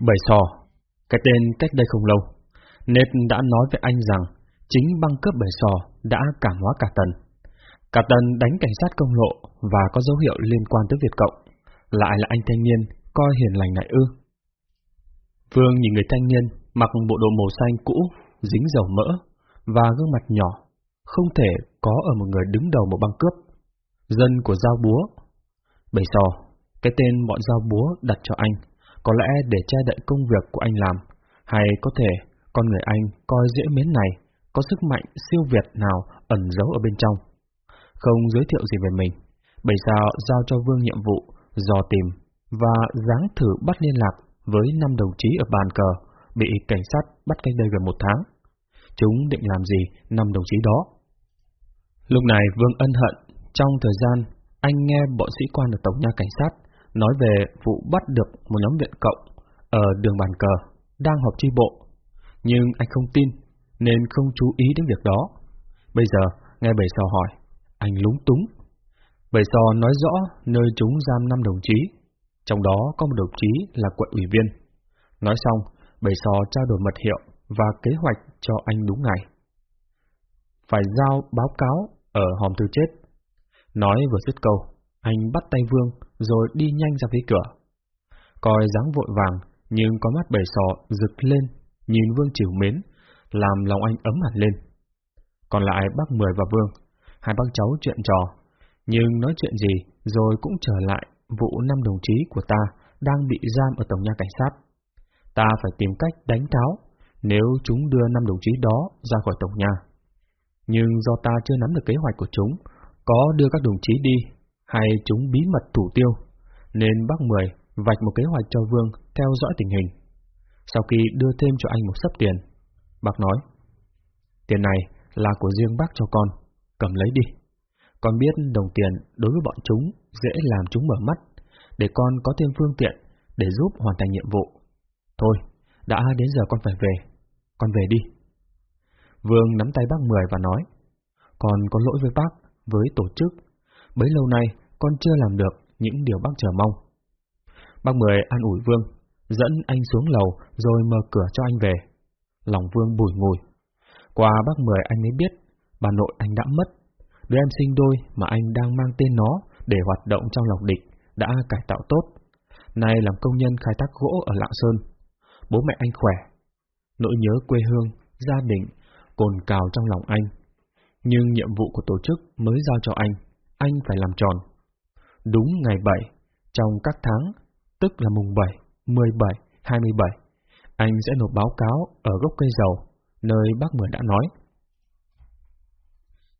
Bảy sò, cái tên cách đây không lâu, Nết đã nói với anh rằng chính băng cướp bảy sò đã cảm hóa cả tần. Cả tần đánh cảnh sát công lộ và có dấu hiệu liên quan tới Việt Cộng, lại là anh thanh niên coi hiền lành lại ư. Vương nhìn người thanh niên mặc bộ đồ màu xanh cũ, dính dầu mỡ và gương mặt nhỏ, không thể có ở một người đứng đầu một băng cướp. Dân của giao búa. Bảy sò, cái tên bọn giao búa đặt cho anh, có lẽ để che đậy công việc của anh làm, hay có thể con người anh coi dễ mến này có sức mạnh siêu việt nào ẩn giấu ở bên trong. Không giới thiệu gì về mình, bởi sao giao cho Vương nhiệm vụ dò tìm và dáng thử bắt liên lạc với năm đồng chí ở bàn cờ bị cảnh sát bắt cách đây gần một tháng. Chúng định làm gì năm đồng chí đó? Lúc này Vương ân hận, trong thời gian anh nghe bọn sĩ quan ở Tổng nha Cảnh sát nói về vụ bắt được một nhóm viện cộng ở đường bàn cờ, đang họp tri bộ. Nhưng anh không tin, nên không chú ý đến việc đó. Bây giờ, nghe bầy sò hỏi, anh lúng túng. Bầy sò nói rõ nơi chúng giam năm đồng chí, trong đó có một đồng chí là quận ủy viên. Nói xong, bầy sò trao đổi mật hiệu và kế hoạch cho anh đúng ngày. Phải giao báo cáo ở hòm thư chết. Nói vừa dứt câu, anh bắt tay Vương rồi đi nhanh ra phía cửa. Coi dáng vội vàng, nhưng có mắt bầy sò rực lên, nhìn Vương chiều mến, làm lòng anh ấm hẳn lên. Còn lại bác Mười và Vương, hai bác cháu chuyện trò, nhưng nói chuyện gì rồi cũng trở lại vụ năm đồng chí của ta đang bị giam ở Tổng nhà Cảnh sát. Ta phải tìm cách đánh tháo nếu chúng đưa năm đồng chí đó ra khỏi Tổng nhà. Nhưng do ta chưa nắm được kế hoạch của chúng, có đưa các đồng chí đi hay chúng bí mật thủ tiêu, nên bác Mười vạch một kế hoạch cho Vương theo dõi tình hình. Sau khi đưa thêm cho anh một sấp tiền, bác nói, tiền này là của riêng bác cho con, cầm lấy đi. Con biết đồng tiền đối với bọn chúng dễ làm chúng mở mắt, để con có thêm phương tiện để giúp hoàn thành nhiệm vụ. Thôi, đã đến giờ con phải về, con về đi. Vương nắm tay bác Mười và nói, con có lỗi với bác, với tổ chức. Bấy lâu nay, con chưa làm được những điều bác chờ mong. Bác Mười an ủi Vương, dẫn anh xuống lầu rồi mở cửa cho anh về. Lòng Vương bùi ngùi. Qua bác Mười anh mới biết, bà nội anh đã mất. Đứa em sinh đôi mà anh đang mang tên nó để hoạt động trong lòng địch đã cải tạo tốt. Nay làm công nhân khai thác gỗ ở Lạng Sơn. Bố mẹ anh khỏe. Nỗi nhớ quê hương, gia đình, cồn cào trong lòng anh. Nhưng nhiệm vụ của tổ chức mới giao cho anh, anh phải làm tròn. Đúng ngày 7, trong các tháng, tức là mùng 7, 17, 27, anh sẽ nộp báo cáo ở gốc cây dầu, nơi bác Mười đã nói.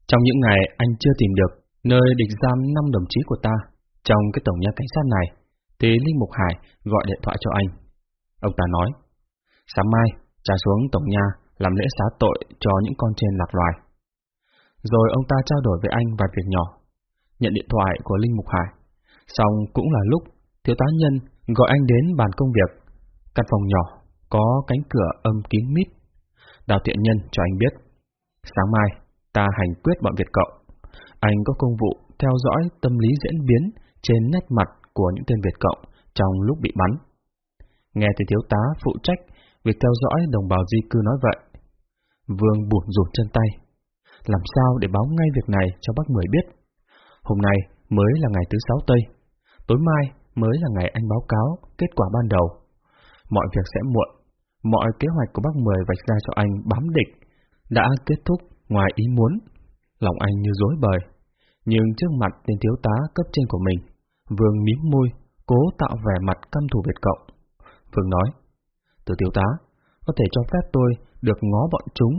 Trong những ngày anh chưa tìm được nơi địch giam năm đồng chí của ta trong cái tổng nhà cảnh sát này, thì Linh Mục Hải gọi điện thoại cho anh. Ông ta nói, sáng mai, trả xuống tổng nhà làm lễ xá tội cho những con trên lạc loài. Rồi ông ta trao đổi với anh vài việc nhỏ, nhận điện thoại của Linh Mục Hải. Xong cũng là lúc thiếu tá nhân gọi anh đến bàn công việc, căn phòng nhỏ, có cánh cửa âm kín mít. Đào Tiện nhân cho anh biết, sáng mai ta hành quyết bọn Việt Cộng. Anh có công vụ theo dõi tâm lý diễn biến trên nét mặt của những tên Việt Cộng trong lúc bị bắn. Nghe từ thiếu tá phụ trách việc theo dõi đồng bào di cư nói vậy. Vương buồn rụt chân tay. Làm sao để báo ngay việc này cho bác Mười biết? Hôm nay mới là ngày thứ sáu Tây. Tối mai mới là ngày anh báo cáo kết quả ban đầu. Mọi việc sẽ muộn. Mọi kế hoạch của bác Mười vạch ra cho anh bám địch đã kết thúc ngoài ý muốn. Lòng anh như dối bời. Nhưng trước mặt tên thiếu tá cấp trên của mình, Vương mím môi, cố tạo vẻ mặt căm thù Việt Cộng. Vương nói, từ thiếu tá, có thể cho phép tôi được ngó bọn chúng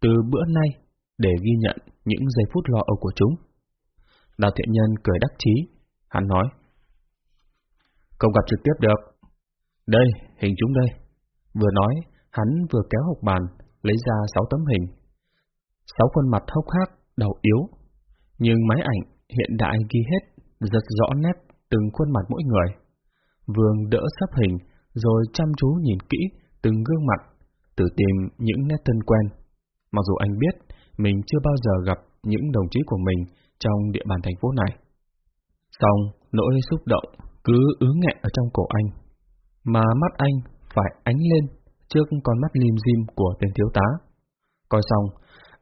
từ bữa nay để ghi nhận những giây phút lo âu của chúng. Đào thiện nhân cười đắc chí, hắn nói, không gặp trực tiếp được. Đây, hình chúng đây. Vừa nói, hắn vừa kéo hộp bàn, lấy ra sáu tấm hình. Sáu khuôn mặt hốc hác, đầu yếu. Nhưng máy ảnh hiện đại ghi hết, rất rõ nét từng khuôn mặt mỗi người. Vương đỡ sắp hình, rồi chăm chú nhìn kỹ từng gương mặt, tự tìm những nét thân quen. Mặc dù anh biết mình chưa bao giờ gặp những đồng chí của mình trong địa bàn thành phố này. Xong, nỗi xúc động cứ ứ nghẹn ở trong cổ anh, mà mắt anh phải ánh lên trước con mắt lim dim của tên thiếu tá. Coi xong,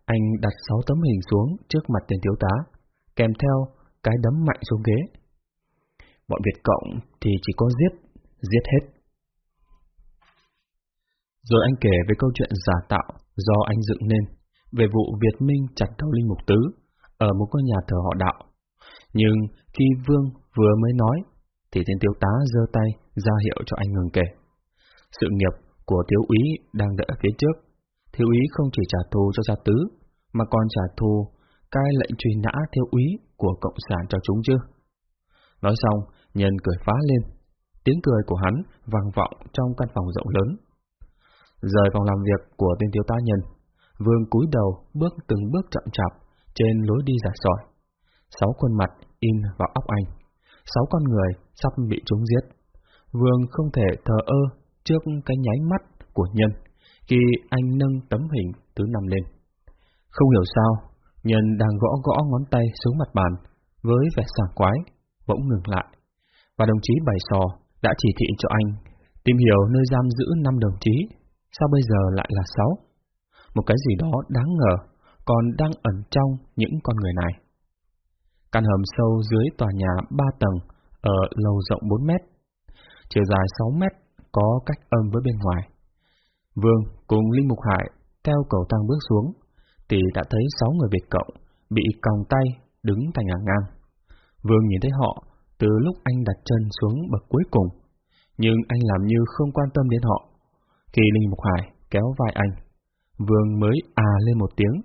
anh đặt sáu tấm hình xuống trước mặt tên thiếu tá, kèm theo cái đấm mạnh xuống ghế. Bọn Việt Cộng thì chỉ có giết, giết hết. Rồi anh kể về câu chuyện giả tạo do anh dựng nên, về vụ Việt Minh chặt đầu Linh Mục Tứ ở một ngôi nhà thờ họ đạo. Nhưng khi Vương vừa mới nói, thì tên thiếu tá giơ tay ra hiệu cho anh ngừng kể. Sự nghiệp của thiếu úy đang đợi ở phía trước. Thiếu úy không chỉ trả thù cho gia tứ, mà còn trả thù cai lệnh truy nã thiếu úy của Cộng sản cho chúng chứ. Nói xong, nhân cười phá lên. Tiếng cười của hắn vang vọng trong căn phòng rộng lớn. Rời phòng làm việc của tên thiếu tá nhân, Vương cúi đầu bước từng bước chậm chạp trên lối đi dài sỏi. Sáu khuôn mặt in vào óc anh. Sáu con người sắp bị chúng giết. Vương không thể thờ ơ trước cái nháy mắt của nhân khi anh nâng tấm hình thứ năm lên. Không hiểu sao, nhân đang gõ gõ ngón tay xuống mặt bàn với vẻ sảng quái, bỗng ngừng lại. Và đồng chí Bảy Sò đã chỉ thị cho anh tìm hiểu nơi giam giữ năm đồng chí, sao bây giờ lại là sáu? Một cái gì đó đáng ngờ còn đang ẩn trong những con người này. Căn hầm sâu dưới tòa nhà ba tầng ở lầu rộng 4 mét, chiều dài 6 mét có cách âm với bên ngoài. Vương cùng Linh Mục Hải theo cầu thang bước xuống, thì đã thấy sáu người Việt Cộng bị còng tay đứng thành hàng ngang. Vương nhìn thấy họ từ lúc anh đặt chân xuống bậc cuối cùng, nhưng anh làm như không quan tâm đến họ. Khi Linh Mục Hải kéo vai anh, Vương mới à lên một tiếng,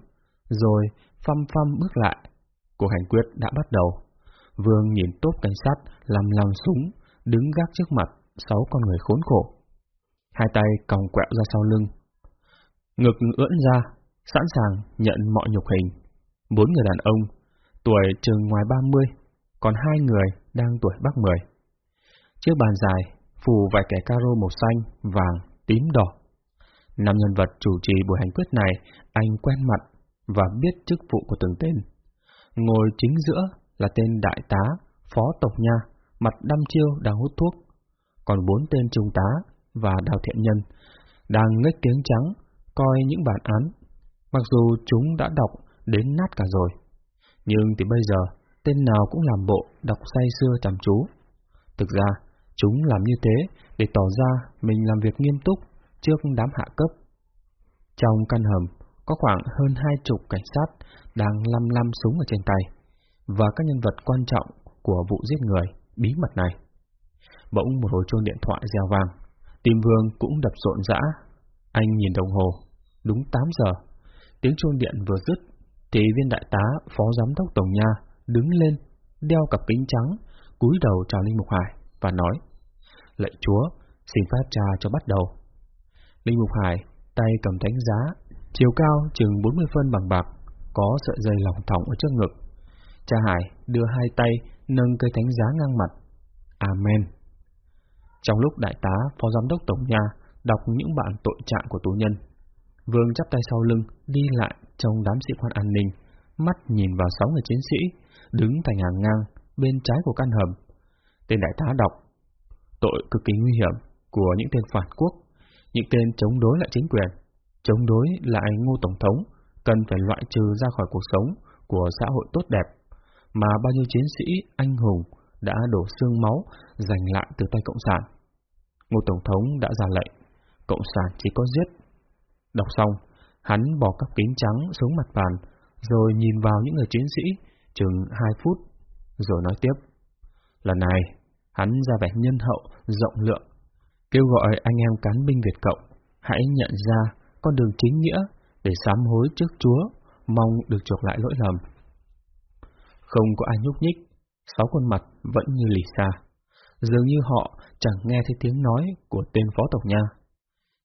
rồi phăm phăm bước lại. Cuộc hành quyết đã bắt đầu. Vương nhìn tốt cảnh sát làm làm súng, đứng gác trước mặt sáu con người khốn khổ. Hai tay còng quẹo ra sau lưng. Ngực ưỡn ra, sẵn sàng nhận mọi nhục hình. Bốn người đàn ông, tuổi chừng ngoài ba mươi, còn hai người đang tuổi bắc mười. Chiếc bàn dài, phủ vài kẻ caro màu xanh, vàng, tím đỏ. Năm nhân vật chủ trì buổi hành quyết này, anh quen mặt và biết chức vụ của từng tên. Ngồi chính giữa là tên đại tá, phó tộc nha, mặt đăm chiêu đang hút thuốc, còn bốn tên trung tá và đào thiện nhân đang ngách tiếng trắng coi những bản án, mặc dù chúng đã đọc đến nát cả rồi. Nhưng thì bây giờ, tên nào cũng làm bộ đọc say xưa chăm chú. Thực ra, chúng làm như thế để tỏ ra mình làm việc nghiêm túc trước đám hạ cấp. Trong căn hầm, có khoảng hơn hai chục cảnh sát đang lăm lăm súng ở trên tay, và các nhân vật quan trọng của vụ giết người bí mật này. Bỗng một hồi chuông điện thoại reo vang, tim vương cũng đập rộn rã. Anh nhìn đồng hồ, đúng 8 giờ, tiếng chuông điện vừa dứt, thì viên đại tá phó giám đốc tổng nha đứng lên, đeo cặp kính trắng, cúi đầu chào Linh Mục Hải và nói: Lạy Chúa, xin phép cha cho bắt đầu. Linh Mục Hải tay cầm thánh giá, chiều cao chừng 40 phân bằng bạc, có sợi dây lỏng thỏng ở trước ngực. Cha Hải đưa hai tay nâng cây thánh giá ngang mặt. Amen. Trong lúc đại tá, phó giám đốc tổng nhà đọc những bản tội trạng của tù nhân, Vương chắp tay sau lưng, đi lại trong đám sĩ quan an ninh, mắt nhìn vào sáu người chiến sĩ, đứng thành hàng ngang bên trái của căn hầm. Tên đại tá đọc, tội cực kỳ nguy hiểm của những tên phản quốc, những tên chống đối lại chính quyền, chống đối lại ngô tổng thống, cần phải loại trừ ra khỏi cuộc sống của xã hội tốt đẹp, mà bao nhiêu chiến sĩ anh hùng đã đổ xương máu giành lại từ tay Cộng sản. Ngô Tổng thống đã ra lệnh, Cộng sản chỉ có giết. Đọc xong, hắn bỏ cặp kính trắng xuống mặt bàn, rồi nhìn vào những người chiến sĩ chừng hai phút, rồi nói tiếp. Lần này, hắn ra vẻ nhân hậu, rộng lượng, kêu gọi anh em cán binh Việt Cộng hãy nhận ra con đường chính nghĩa để sám hối trước Chúa, mong được chuộc lại lỗi lầm. Không có ai nhúc nhích, sáu khuôn mặt vẫn như lì xa. Dường như họ chẳng nghe thấy tiếng nói của tên phó tộc nha.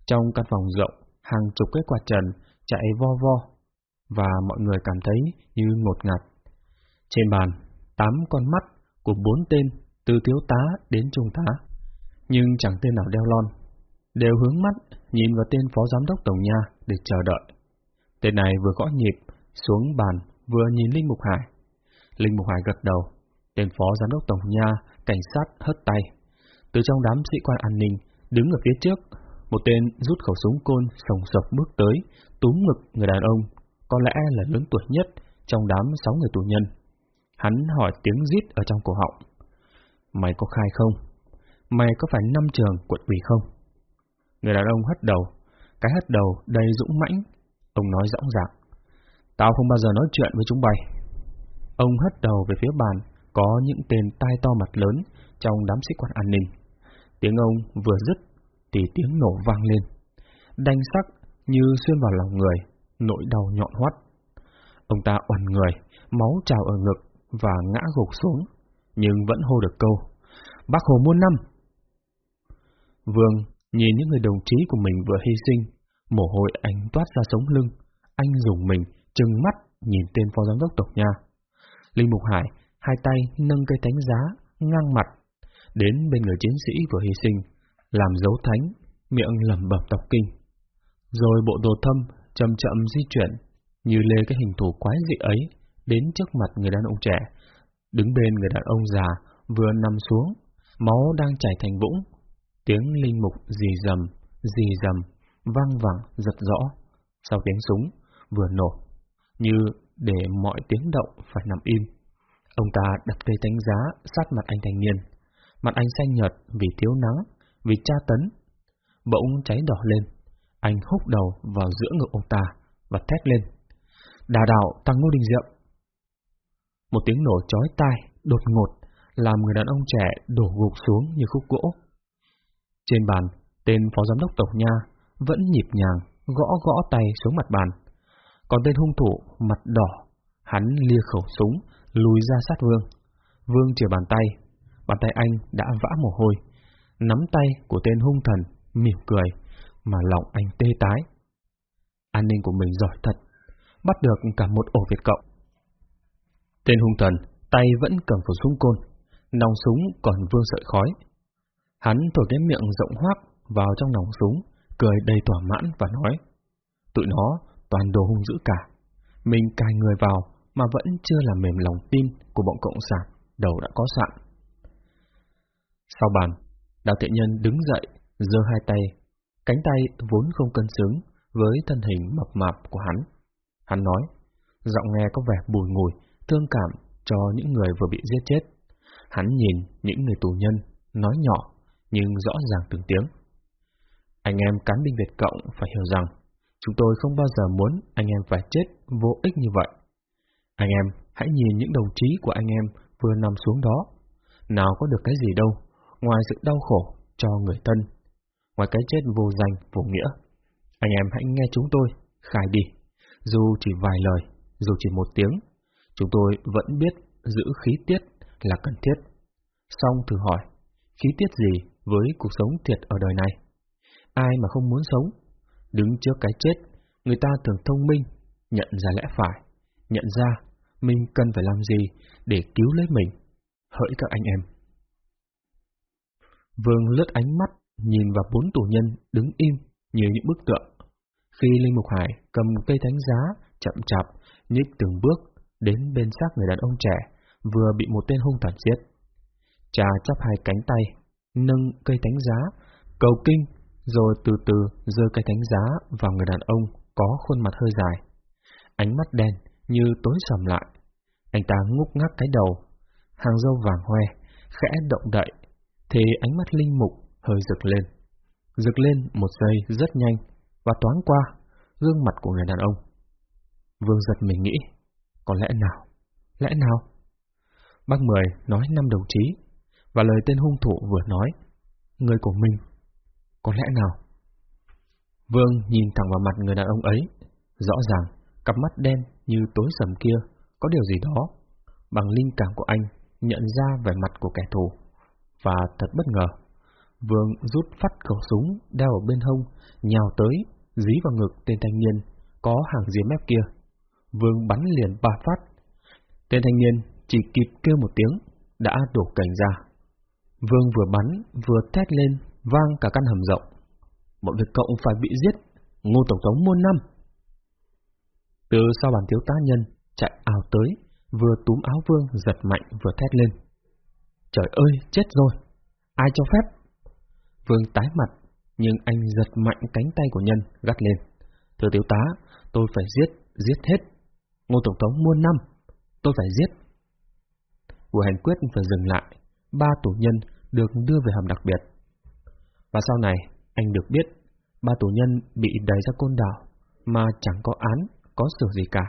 Trong căn phòng rộng, hàng chục cái quạt trần chạy vo vo, và mọi người cảm thấy như ngột ngạt. Trên bàn, tám con mắt của bốn tên, từ thiếu tá đến trung tá, nhưng chẳng tên nào đeo lon, đều hướng mắt nhìn vào tên phó giám đốc tổng nha để chờ đợi. Tên này vừa gõ nhịp, xuống bàn, vừa nhìn Linh Mục Hải. Linh Mục Hải gật đầu, tên phó giám đốc tổng nha, cảnh sát hất tay. Từ trong đám sĩ quan an ninh, đứng ở phía trước, Một tên rút khẩu súng côn sồng sộc bước tới, túm ngực người đàn ông, có lẽ là lớn tuổi nhất trong đám sáu người tù nhân. Hắn hỏi tiếng rít ở trong cổ họng. Mày có khai không? Mày có phải năm trường quận ủy không? Người đàn ông hất đầu, cái hất đầu đầy dũng mãnh. Ông nói rõ ràng. Tao không bao giờ nói chuyện với chúng bay. Ông hất đầu về phía bàn, có những tên tai to mặt lớn trong đám sĩ quan an ninh. Tiếng ông vừa dứt thì tiếng nổ vang lên. Đanh sắc như xuyên vào lòng người, nỗi đau nhọn hoắt. Ông ta oằn người, máu trào ở ngực và ngã gục xuống, nhưng vẫn hô được câu. Bác Hồ muôn năm! Vương nhìn những người đồng chí của mình vừa hy sinh, mồ hôi anh toát ra sống lưng. Anh dùng mình, trừng mắt nhìn tên phó giám đốc tộc nha. Linh Mục Hải, hai tay nâng cây thánh giá, ngang mặt, đến bên người chiến sĩ vừa hy sinh, làm dấu thánh, miệng lẩm bẩm đọc kinh. Rồi bộ đồ thâm chậm chậm di chuyển, như lê cái hình thù quái dị ấy, đến trước mặt người đàn ông trẻ. Đứng bên người đàn ông già, vừa nằm xuống, máu đang chảy thành vũng. Tiếng linh mục dì dầm, dì dầm, vang vẳng, giật rõ. Sau tiếng súng, vừa nổ, như để mọi tiếng động phải nằm im. Ông ta đặt cây thánh giá sát mặt anh thanh niên. Mặt anh xanh nhợt vì thiếu nắng, vì tra tấn. Bỗng cháy đỏ lên. Anh húc đầu vào giữa ngực ông ta và thét lên. Đà đạo tăng Ngô Đình Diệm. Một tiếng nổ chói tai, đột ngột, làm người đàn ông trẻ đổ gục xuống như khúc gỗ. Trên bàn, tên phó giám đốc tổng nha vẫn nhịp nhàng gõ gõ tay xuống mặt bàn. Còn tên hung thủ mặt đỏ, hắn lia khẩu súng, lùi ra sát Vương. Vương chìa bàn tay, bàn tay anh đã vã mồ hôi. Nắm tay của tên hung thần, mỉm cười, mà lòng anh tê tái. An ninh của mình giỏi thật, bắt được cả một ổ Việt Cộng. Tên hung thần, tay vẫn cầm khẩu súng côn, nòng súng còn vương sợi khói. Hắn thổi cái miệng rộng hoác vào trong nòng súng, cười đầy thỏa mãn và nói, tụi nó toàn đồ hung dữ cả. Mình cài người vào mà vẫn chưa làm mềm lòng tin của bọn cộng sản, đầu đã có sạn. Sau bàn, Đào Thiện Nhân đứng dậy, giơ hai tay, cánh tay vốn không cân xứng với thân hình mập mạp của hắn. Hắn nói, giọng nghe có vẻ bùi ngùi, thương cảm cho những người vừa bị giết chết. Hắn nhìn những người tù nhân, nói nhỏ, nhưng rõ ràng từng tiếng. Anh em cán binh Việt Cộng phải hiểu rằng, chúng tôi không bao giờ muốn anh em phải chết vô ích như vậy. Anh em, hãy nhìn những đồng chí của anh em vừa nằm xuống đó. Nào có được cái gì đâu, ngoài sự đau khổ cho người thân, ngoài cái chết vô danh, vô nghĩa. Anh em hãy nghe chúng tôi, khai đi. Dù chỉ vài lời, dù chỉ một tiếng, chúng tôi vẫn biết giữ khí tiết là cần thiết. Xong thử hỏi, khí tiết gì với cuộc sống thiệt ở đời này? Ai mà không muốn sống? Đứng trước cái chết, người ta thường thông minh, nhận ra lẽ phải, nhận ra mình cần phải làm gì để cứu lấy mình. Hỡi các anh em! Vương lướt ánh mắt, nhìn vào bốn tù nhân đứng im như những bức tượng. Khi Linh Mục Hải cầm cây thánh giá, chậm chạp, nhích từng bước đến bên xác người đàn ông trẻ, vừa bị một tên hung thần giết. Cha chắp hai cánh tay, nâng cây thánh giá, cầu kinh, rồi từ từ giơ cây thánh giá vào người đàn ông có khuôn mặt hơi dài. Ánh mắt đen như tối sầm lại. Anh ta ngúc ngắc cái đầu, hàng râu vàng hoe, khẽ động đậy, thì ánh mắt linh mục hơi rực lên. Rực lên một giây rất nhanh, và thoáng qua gương mặt của người đàn ông. Vương giật mình nghĩ, có lẽ nào? Lẽ nào? Bác Mười nói năm đồng chí, và lời tên hung thủ vừa nói, người của mình, có lẽ nào? Vương nhìn thẳng vào mặt người đàn ông ấy, rõ ràng, cặp mắt đen như tối sầm kia, có điều gì đó, bằng linh cảm của anh, nhận ra vẻ mặt của kẻ thù. Và thật bất ngờ, Vương rút phát khẩu súng đeo ở bên hông, nhào tới, dí vào ngực tên thanh niên, có hàng dưới mép kia. Vương bắn liền ba phát. Tên thanh niên chỉ kịp kêu một tiếng, đã đổ cảnh ra. Vương vừa bắn, vừa thét lên, vang cả căn hầm rộng. Bọn Việt Cộng phải bị giết, ngô Tổng thống muôn năm. Từ sau bàn thiếu tá nhân, chạy ảo tới, vừa túm áo Vương giật mạnh vừa thét lên. Trời ơi, chết rồi! Ai cho phép? Vương tái mặt, nhưng anh giật mạnh cánh tay của nhân, gắt lên. Thưa thiếu tá, tôi phải giết, giết hết. Ngô Tổng thống muôn năm, tôi phải giết. Buổi hành quyết phải dừng lại, ba tù nhân được đưa về hầm đặc biệt. Và sau này, anh được biết, ba tù nhân bị đẩy ra côn đảo, mà chẳng có án, có sửa gì cả.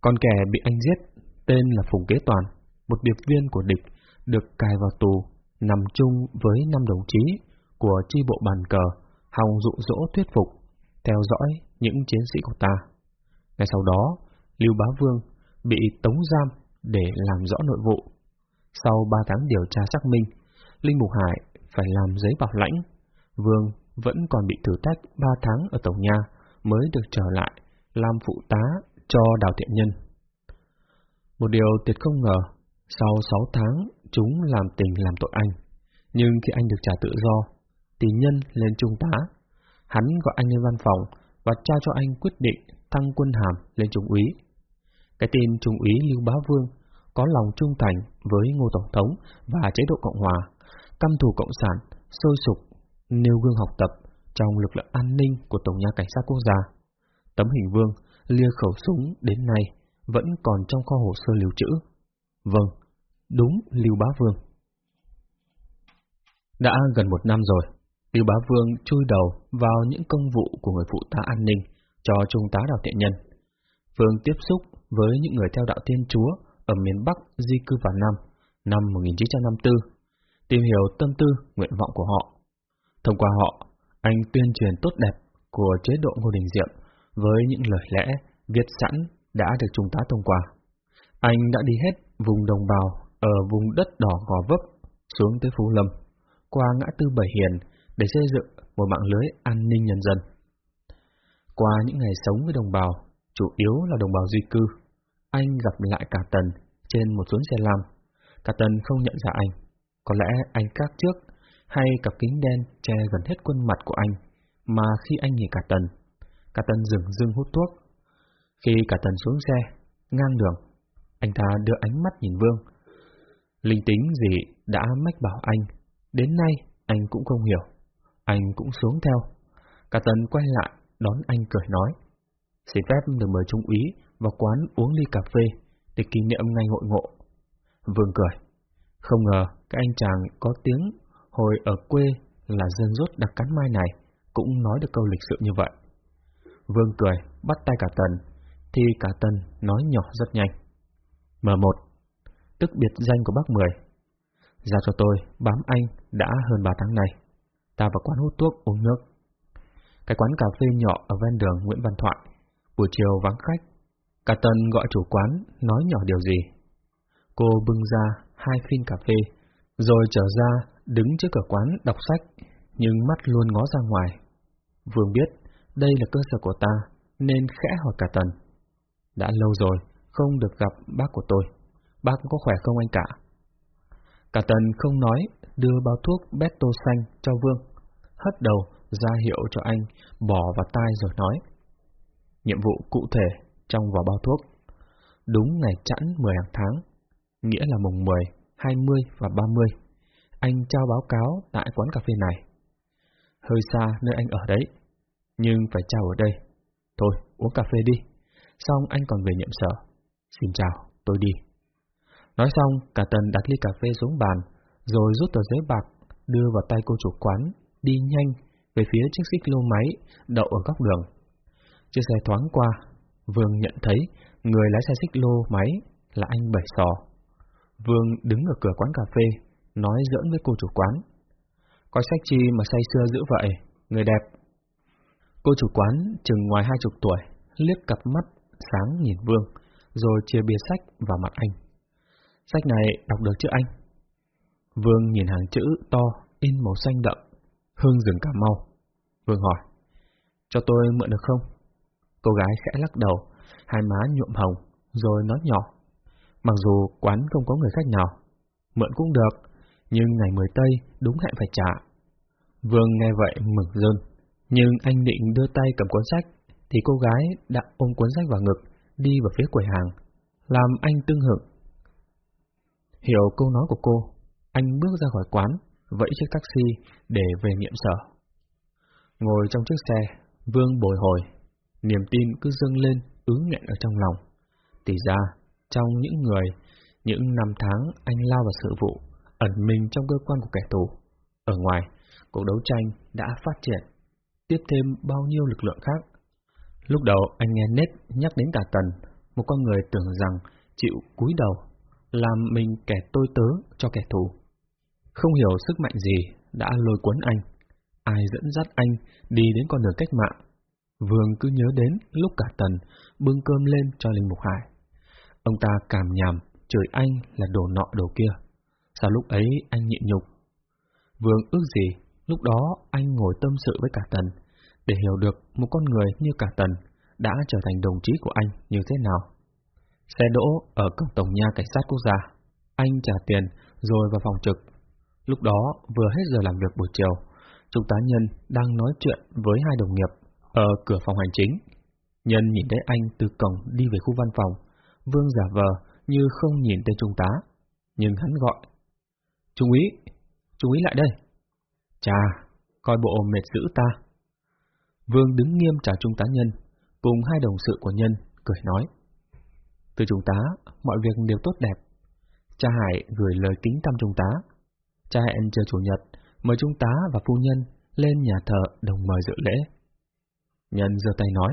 Còn kẻ bị anh giết, tên là Phùng Kế Toàn, một điệp viên của địch, được cài vào tù, nằm chung với năm đồng chí của chi bộ bàn cờ, hòng dụ dỗ thuyết phục, theo dõi những chiến sĩ của ta. Ngay sau đó, Lưu Bá Vương bị tống giam để làm rõ nội vụ. Sau ba tháng điều tra xác minh, Linh Mục Hải phải làm giấy bảo lãnh. Vương vẫn còn bị thử thách ba tháng ở Tổng Nha mới được trở lại làm phụ tá cho Đào Thiện Nhân. Một điều tuyệt không ngờ, sau sáu tháng chúng làm tình làm tội anh. Nhưng khi anh được trả tự do, tỷ nhân lên trung tá. Hắn gọi anh lên văn phòng và trao cho anh quyết định thăng quân hàm lên trung úy. Cái tin trung úy Lưu Bá Vương có lòng trung thành với Ngô Tổng thống và chế độ Cộng hòa, căm thù Cộng sản, sôi sục, nêu gương học tập trong lực lượng an ninh của Tổng nhà Cảnh sát Quốc gia. Tấm hình vương lia khẩu súng đến nay vẫn còn trong kho hồ sơ lưu trữ. Vâng, đúng Lưu Bá Vương. Đã gần một năm rồi, Lưu Bá Vương chui đầu vào những công vụ của người phụ tá an ninh cho Trung tá Đào Thiện Nhân. Vương tiếp xúc với những người theo đạo Thiên Chúa ở miền Bắc di cư vào Nam năm 1954, tìm hiểu tâm tư, nguyện vọng của họ. Thông qua họ, anh tuyên truyền tốt đẹp của chế độ Ngô Đình Diệm với những lời lẽ viết sẵn đã được Trung tá thông qua. Anh đã đi hết vùng đồng bào ở vùng đất đỏ gò vấp xuống tới Phú Lâm, qua ngã tư Bảy Hiền để xây dựng một mạng lưới an ninh nhân dân. Qua những ngày sống với đồng bào, chủ yếu là đồng bào di cư, anh gặp lại cả Tần trên một chuyến xe lam. Cả Tần không nhận ra anh. Có lẽ anh các trước, hay cặp kính đen che gần hết khuôn mặt của anh, mà khi anh nhìn cả Tần, cả Tần dừng dưng hút thuốc. Khi cả Tần xuống xe, ngang đường, anh ta đưa ánh mắt nhìn Vương. Linh tính gì đã mách bảo anh, đến nay anh cũng không hiểu. Anh cũng xuống theo. Cả Tần quay lại, đón anh cười nói. Xin phép được mời Trung úy vào quán uống ly cà phê để kỷ niệm ngày hội ngộ. Vương cười. Không ngờ cái anh chàng có tiếng hồi ở quê là dân rốt đặc cắn mai này cũng nói được câu lịch sự như vậy. Vương cười, bắt tay cả Tần, thì cả Tần nói nhỏ rất nhanh. M1, tức biệt danh của bác Mười. Giao cho tôi, bám anh đã hơn 3 tháng nay. Ta vào quán hút thuốc uống nước. Cái quán cà phê nhỏ ở ven đường Nguyễn Văn Thoại. Buổi chiều vắng khách, Cả tần gọi chủ quán, nói nhỏ điều gì. Cô bưng ra hai phin cà phê, rồi trở ra đứng trước cửa quán đọc sách, nhưng mắt luôn ngó ra ngoài. Vương biết đây là cơ sở của ta, nên khẽ hỏi cả Tần. Đã lâu rồi, không được gặp bác của tôi. Bác có khỏe không anh cả? Cả Tần không nói, đưa bao thuốc Beto xanh cho Vương, hất đầu ra hiệu cho anh, bỏ vào tai rồi nói. Nhiệm vụ cụ thể trong vỏ bao thuốc. Đúng ngày chẵn 10 hàng tháng, nghĩa là mùng 10, 20 và 30, anh trao báo cáo tại quán cà phê này. Hơi xa nơi anh ở đấy, nhưng phải trao ở đây. Thôi, uống cà phê đi, xong anh còn về nhiệm sở. Xin chào, tôi đi. Nói xong, cả tần đặt ly cà phê xuống bàn, rồi rút tờ giấy bạc, đưa vào tay cô chủ quán, đi nhanh về phía chiếc xích lô máy đậu ở góc đường. Chiếc xe thoáng qua, Vương nhận thấy người lái xe xích lô máy là anh Bảy Sò. Vương đứng ở cửa quán cà phê, nói giỡn với cô chủ quán. "Có sách chi mà say xưa dữ vậy, người đẹp. Cô chủ quán chừng ngoài hai chục tuổi, liếc cặp mắt sáng nhìn Vương, rồi chia bia sách vào mặt anh. Sách này đọc được chứ anh? Vương nhìn hàng chữ to, in màu xanh đậm, hương rừng cà mau. Vương hỏi, cho tôi mượn được không? Cô gái khẽ lắc đầu, hai má nhuộm hồng, rồi nói nhỏ. Mặc dù quán không có người khách nào, mượn cũng được, nhưng ngày mười Tây đúng hẹn phải trả. Vương nghe vậy mừng rơn, nhưng anh định đưa tay cầm cuốn sách, thì cô gái đã ôm cuốn sách vào ngực, đi vào phía quầy hàng, làm anh tương hưởng. Hiểu câu nói của cô, anh bước ra khỏi quán, vẫy chiếc taxi để về nhiệm sở. Ngồi trong chiếc xe, Vương bồi hồi, niềm tin cứ dâng lên, ứng nghẹn ở trong lòng. Tỷ ra, trong những người, những năm tháng anh lao vào sự vụ, ẩn mình trong cơ quan của kẻ thù. Ở ngoài, cuộc đấu tranh đã phát triển, tiếp thêm bao nhiêu lực lượng khác. Lúc đầu anh nghe nết nhắc đến cả Tần, một con người tưởng rằng chịu cúi đầu, làm mình kẻ tôi tớ cho kẻ thù. Không hiểu sức mạnh gì đã lôi cuốn anh, ai dẫn dắt anh đi đến con đường cách mạng. Vương cứ nhớ đến lúc cả Tần bưng cơm lên cho Linh Mục Hải. Ông ta cảm nhàm, chửi anh là đồ nọ đồ kia. Sao lúc ấy anh nhịn nhục? Vương ước gì, lúc đó anh ngồi tâm sự với cả Tần, để hiểu được một con người như cả Tần đã trở thành đồng chí của anh như thế nào. Xe đỗ ở cổng tổng nhà cảnh sát quốc gia. Anh trả tiền rồi vào phòng trực. Lúc đó vừa hết giờ làm việc buổi chiều, Trung tá Nhân đang nói chuyện với hai đồng nghiệp ở cửa phòng hành chính. Nhân nhìn thấy anh từ cổng đi về khu văn phòng. Vương giả vờ như không nhìn tên Trung tá, nhưng hắn gọi. Trung úy, Trung úy lại đây. Chà, coi bộ mệt dữ ta. Vương đứng nghiêm trả Trung tá Nhân, cùng hai đồng sự của Nhân, cười nói. Từ Trung tá, mọi việc đều tốt đẹp. Cha Hải gửi lời kính thăm Trung tá. Cha hẹn chờ Chủ nhật, mời Trung tá và phu nhân lên nhà thờ đồng mời dự lễ. Nhân giơ tay nói,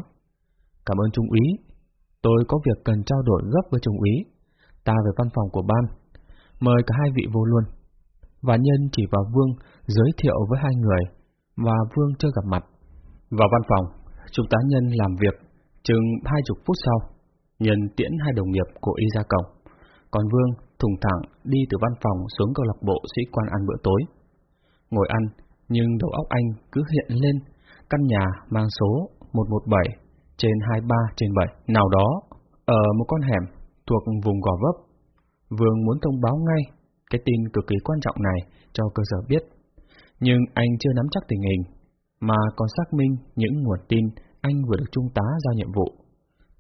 cảm ơn Trung úy, tôi có việc cần trao đổi gấp với Trung úy, ta về văn phòng của ban, mời cả hai vị vô luôn. Và Nhân chỉ vào Vương giới thiệu với hai người, và Vương chưa gặp mặt. Vào văn phòng, Trung tá Nhân làm việc, chừng hai chục phút sau, Nhân tiễn hai đồng nghiệp của y ra cổng, còn Vương thùng thẳng đi từ văn phòng xuống câu lạc bộ sĩ quan ăn bữa tối. Ngồi ăn, nhưng đầu óc anh cứ hiện lên căn nhà mang số 117 trên 23 trên 7 nào đó ở một con hẻm thuộc vùng Gò Vấp. Vương muốn thông báo ngay cái tin cực kỳ quan trọng này cho cơ sở biết, nhưng anh chưa nắm chắc tình hình, mà còn xác minh những nguồn tin anh vừa được trung tá giao nhiệm vụ.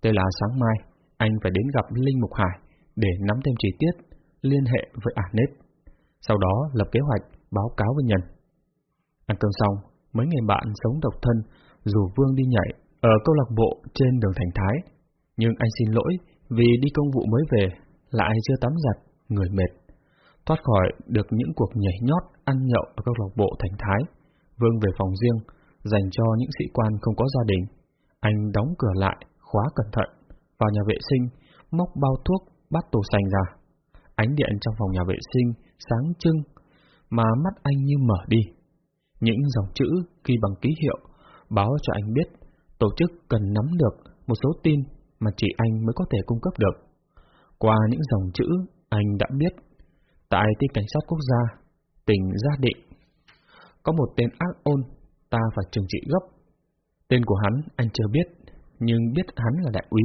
Tức là sáng mai, anh phải đến gặp Linh Mục Hải để nắm thêm chi tiết, liên hệ với ả nếp. Sau đó lập kế hoạch báo cáo với nhân. Ăn cơm xong, mấy người bạn sống độc thân dù Vương đi nhảy ở câu lạc bộ trên đường Thành Thái. Nhưng anh xin lỗi vì đi công vụ mới về, lại chưa tắm giặt, người mệt. Thoát khỏi được những cuộc nhảy nhót, ăn nhậu ở câu lạc bộ Thành Thái. Vương về phòng riêng, dành cho những sĩ quan không có gia đình. Anh đóng cửa lại, khóa cẩn thận, vào nhà vệ sinh, móc bao thuốc, bắt tổ xanh ra. Ánh điện trong phòng nhà vệ sinh sáng trưng, mà mắt anh như mở đi. Những dòng chữ ghi bằng ký hiệu báo cho anh biết tổ chức cần nắm được một số tin mà chỉ anh mới có thể cung cấp được. Qua những dòng chữ, anh đã biết tại tin cảnh sát quốc gia, tỉnh Gia Định, có một tên ác ôn, ta phải trừng trị gấp. Tên của hắn anh chưa biết, nhưng biết hắn là đại úy.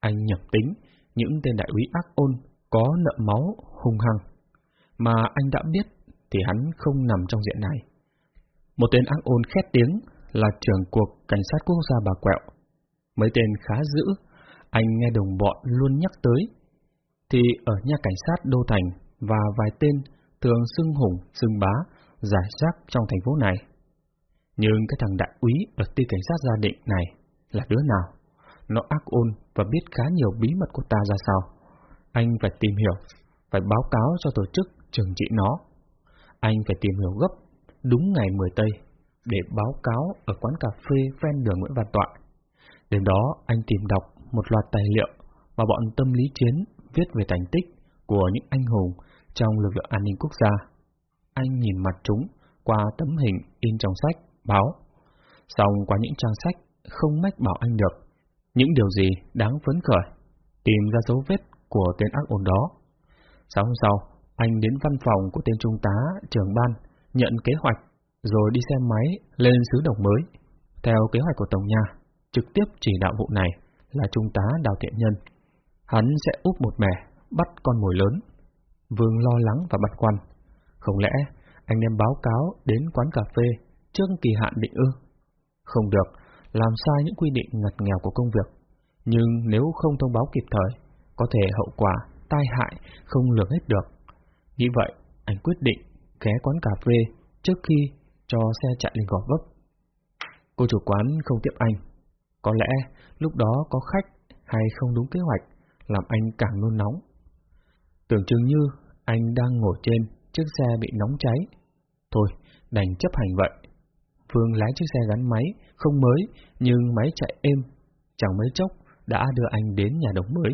Anh nhập tính những tên đại úy ác ôn có nợ máu hung hăng, mà anh đã biết thì hắn không nằm trong diện này. Một tên ác ôn khét tiếng là trưởng cuộc cảnh sát quốc gia bà Quẹo. Mấy tên khá dữ, anh nghe đồng bọn luôn nhắc tới. Thì ở nhà cảnh sát Đô Thành và vài tên thường xưng hùng, xưng bá, giải rác trong thành phố này. Nhưng cái thằng đại úy ở ty cảnh sát gia định này là đứa nào? Nó ác ôn và biết khá nhiều bí mật của ta ra sao. Anh phải tìm hiểu, phải báo cáo cho tổ chức trừng trị nó. Anh phải tìm hiểu gấp, đúng ngày 10 Tây để báo cáo ở quán cà phê ven đường Nguyễn Văn Toại. Đến đó anh tìm đọc một loạt tài liệu mà bọn tâm lý chiến viết về thành tích của những anh hùng trong lực lượng an ninh quốc gia. Anh nhìn mặt chúng qua tấm hình in trong sách, báo. Xong qua những trang sách không mách bảo anh được những điều gì đáng phấn khởi, tìm ra dấu vết của tên ác ôn đó. Sáng hôm sau, anh đến văn phòng của tên trung tá trưởng ban nhận kế hoạch rồi đi xe máy lên xứ đồng mới. Theo kế hoạch của Tổng nhà, trực tiếp chỉ đạo vụ này là Trung tá Đào Thiện Nhân. Hắn sẽ úp một mẻ, bắt con mồi lớn. Vương lo lắng và băn khoăn. Không lẽ anh đem báo cáo đến quán cà phê trước kỳ hạn định ư? Không được, làm sai những quy định ngặt nghèo của công việc. Nhưng nếu không thông báo kịp thời, có thể hậu quả tai hại không lường hết được. Nghĩ vậy, anh quyết định ghé quán cà phê trước khi cho xe chạy lên gò vấp. Cô chủ quán không tiếp anh. Có lẽ lúc đó có khách hay không đúng kế hoạch, làm anh càng nôn nóng. Tưởng chừng như anh đang ngồi trên chiếc xe bị nóng cháy. Thôi, đành chấp hành vậy. Phương lái chiếc xe gắn máy, không mới, nhưng máy chạy êm. Chẳng mấy chốc đã đưa anh đến nhà đồng mới.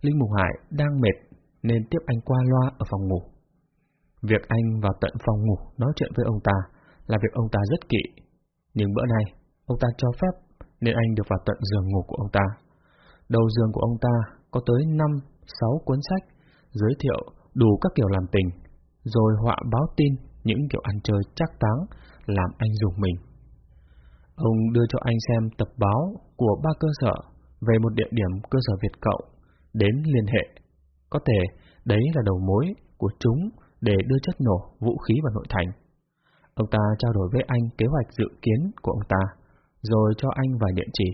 Linh Mục Hải đang mệt nên tiếp anh qua loa ở phòng ngủ. Việc anh vào tận phòng ngủ nói chuyện với ông ta là việc ông ta rất kỵ. Nhưng bữa nay, ông ta cho phép nên anh được vào tận giường ngủ của ông ta. Đầu giường của ông ta có tới 5-6 cuốn sách giới thiệu đủ các kiểu làm tình, rồi họa báo tin những kiểu ăn chơi chắc táng làm anh dùng mình. Ông đưa cho anh xem tập báo của ba cơ sở về một địa điểm cơ sở Việt Cậu đến liên hệ. Có thể đấy là đầu mối của chúng để đưa chất nổ, vũ khí vào nội thành. Ông ta trao đổi với anh kế hoạch dự kiến của ông ta, rồi cho anh vài địa chỉ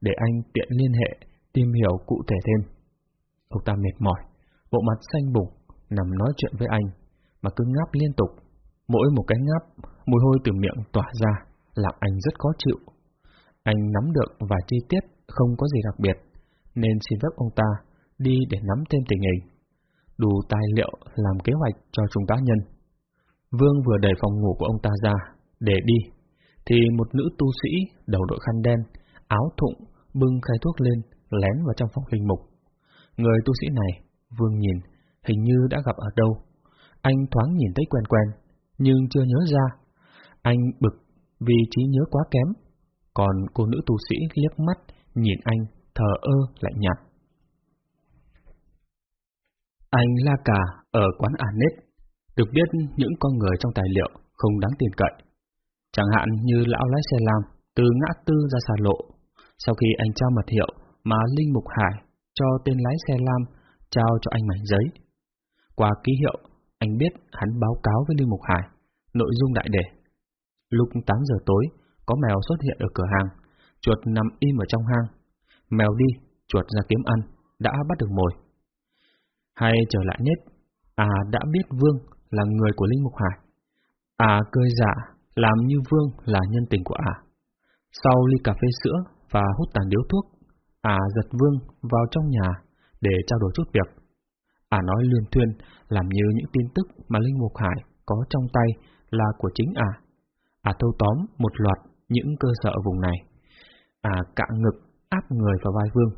để anh tiện liên hệ, tìm hiểu cụ thể thêm. Ông ta mệt mỏi, bộ mặt xanh bụng, nằm nói chuyện với anh, mà cứ ngáp liên tục. Mỗi một cái ngáp, mùi hôi từ miệng tỏa ra, làm anh rất khó chịu. Anh nắm được vài chi tiết không có gì đặc biệt, nên xin phép ông ta đi để nắm thêm tình hình. Đủ tài liệu làm kế hoạch cho chúng cá nhân. Vương vừa đẩy phòng ngủ của ông ta ra, để đi, thì một nữ tu sĩ đầu đội khăn đen, áo thụng, bưng khai thuốc lên, lén vào trong phòng hình mục. Người tu sĩ này, Vương nhìn, hình như đã gặp ở đâu. Anh thoáng nhìn thấy quen quen, nhưng chưa nhớ ra. Anh bực vì trí nhớ quá kém. Còn cô nữ tu sĩ liếc mắt, nhìn anh, thờ ơ lại nhạt. Anh La Cà ở quán Anet, được biết những con người trong tài liệu không đáng tin cậy. Chẳng hạn như lão lái xe lam từ ngã tư ra xa lộ. Sau khi anh trao mật hiệu mà Linh Mục Hải cho tên lái xe lam trao cho anh mảnh giấy. Qua ký hiệu, anh biết hắn báo cáo với Linh Mục Hải nội dung đại đề. Lúc 8 giờ tối, có mèo xuất hiện ở cửa hàng, chuột nằm im ở trong hang. Mèo đi, chuột ra kiếm ăn, đã bắt được mồi. Hay trở lại nhất, à đã biết Vương là người của Linh Mục Hải. À cơi giả, dạ, làm như Vương là nhân tình của à. Sau ly cà phê sữa và hút tàn điếu thuốc, à giật Vương vào trong nhà để trao đổi chút việc. À nói luyên thuyên, làm như những tin tức mà Linh Mục Hải có trong tay là của chính à. À thâu tóm một loạt những cơ sở vùng này. À cạ ngực áp người vào vai Vương.